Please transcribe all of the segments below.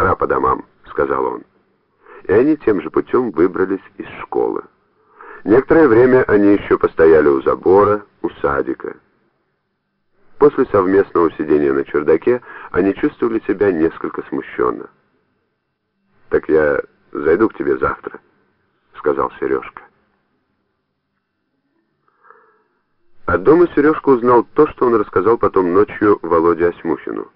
пора по домам», — сказал он. И они тем же путем выбрались из школы. Некоторое время они еще постояли у забора, у садика. После совместного сидения на чердаке они чувствовали себя несколько смущенно. «Так я зайду к тебе завтра», — сказал Сережка. От дома Сережка узнал то, что он рассказал потом ночью Володе Осьмухину.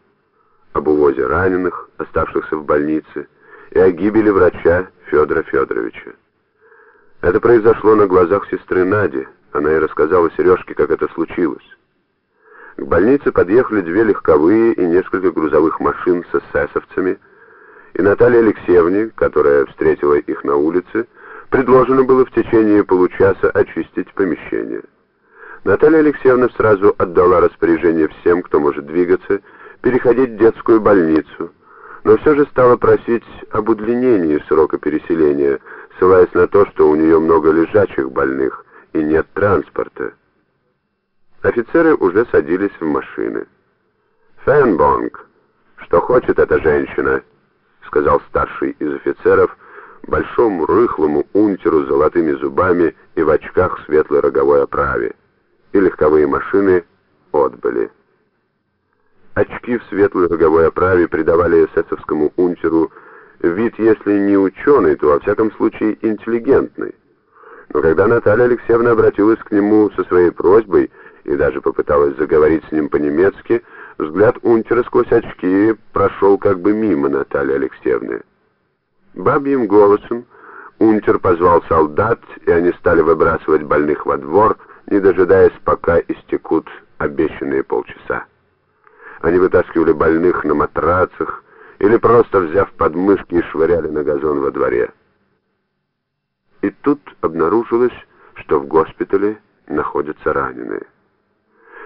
Об увозе раненых, оставшихся в больнице, и о гибели врача Федора Федоровича. Это произошло на глазах сестры Нади. Она и рассказала Сережке, как это случилось. К больнице подъехали две легковые и несколько грузовых машин с эсэсовцами, и Наталье Алексеевне, которая встретила их на улице, предложено было в течение получаса очистить помещение. Наталья Алексеевна сразу отдала распоряжение всем, кто может двигаться, переходить в детскую больницу, но все же стала просить об удлинении срока переселения, ссылаясь на то, что у нее много лежачих больных и нет транспорта. Офицеры уже садились в машины. «Фенбонг, что хочет эта женщина?» — сказал старший из офицеров, большому рыхлому унтеру с золотыми зубами и в очках светлой роговой оправе. И легковые машины отбыли. Очки в светлой роговой оправе придавали эсэсовскому унтеру вид, если не ученый, то во всяком случае интеллигентный. Но когда Наталья Алексеевна обратилась к нему со своей просьбой и даже попыталась заговорить с ним по-немецки, взгляд унтера сквозь очки прошел как бы мимо Натальи Алексеевны. Бабьим голосом унтер позвал солдат, и они стали выбрасывать больных во двор, не дожидаясь, пока истекут обещанные полчаса. Они вытаскивали больных на матрацах или просто взяв подмышки швыряли на газон во дворе. И тут обнаружилось, что в госпитале находятся раненые.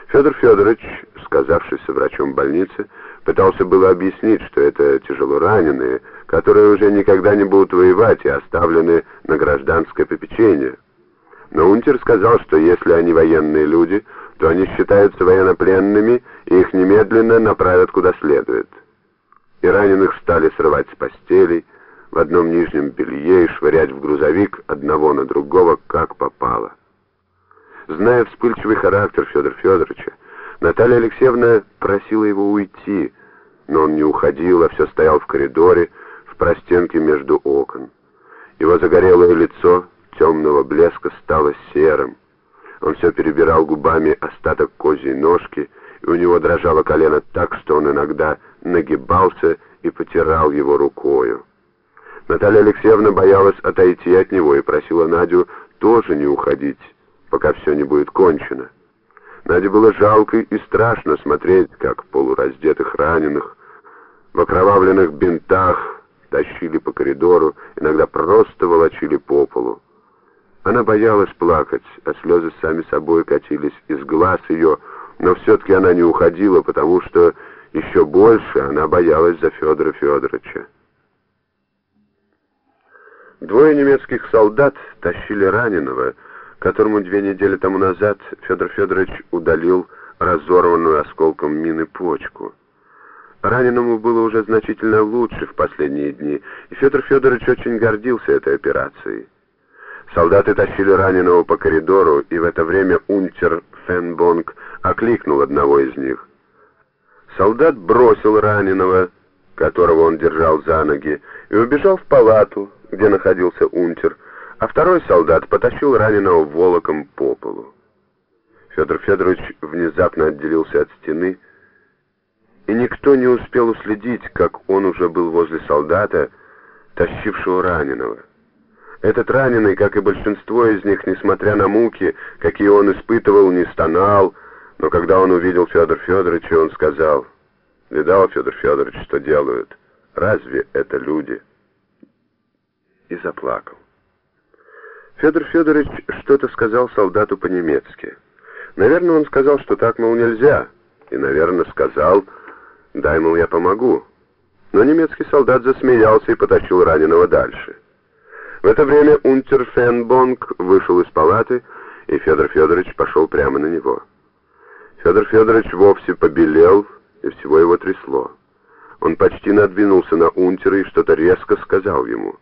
Федор Федорович, сказавшийся врачом больницы, пытался было объяснить, что это тяжело раненые, которые уже никогда не будут воевать и оставлены на гражданское попечение. Но Унтер сказал, что если они военные люди, то они считаются военнопленными их немедленно направят куда следует. И раненых стали срывать с постелей, в одном нижнем белье и швырять в грузовик одного на другого, как попало. Зная вспыльчивый характер Федора Федоровича, Наталья Алексеевна просила его уйти, но он не уходил, а все стоял в коридоре, в простенке между окон. Его загорелое лицо темного блеска стало серым. Он все перебирал губами остаток козьей ножки, и у него дрожало колено так, что он иногда нагибался и потирал его рукою. Наталья Алексеевна боялась отойти от него и просила Надю тоже не уходить пока все не будет кончено. Наде было жалко и страшно смотреть, как полураздетых раненых в окровавленных бинтах тащили по коридору, иногда просто волочили по полу. Она боялась плакать, а слезы сами собой катились из глаз ее, но все-таки она не уходила, потому что еще больше она боялась за Федора Федоровича. Двое немецких солдат тащили раненого, которому две недели тому назад Федор Федорович удалил разорванную осколком мины почку. Раненому было уже значительно лучше в последние дни, и Федор Федорович очень гордился этой операцией. Солдаты тащили раненого по коридору, и в это время унтер Фенбонг окликнул одного из них. Солдат бросил раненого, которого он держал за ноги, и убежал в палату, где находился унтер, а второй солдат потащил раненого волоком по полу. Федор Федорович внезапно отделился от стены, и никто не успел уследить, как он уже был возле солдата, тащившего раненого. Этот раненый, как и большинство из них, несмотря на муки, какие он испытывал, не стонал, но когда он увидел Федор Федоровича, он сказал, «Видал, Федор Федорович, что делают? Разве это люди?» И заплакал. Федор Федорович что-то сказал солдату по-немецки. Наверное, он сказал, что так, мол, нельзя. И, наверное, сказал, дай, мол, я помогу. Но немецкий солдат засмеялся и потащил раненого дальше. В это время унтер Фенбонг вышел из палаты, и Федор Федорович пошел прямо на него. Федор Федорович вовсе побелел, и всего его трясло. Он почти надвинулся на унтера и что-то резко сказал ему.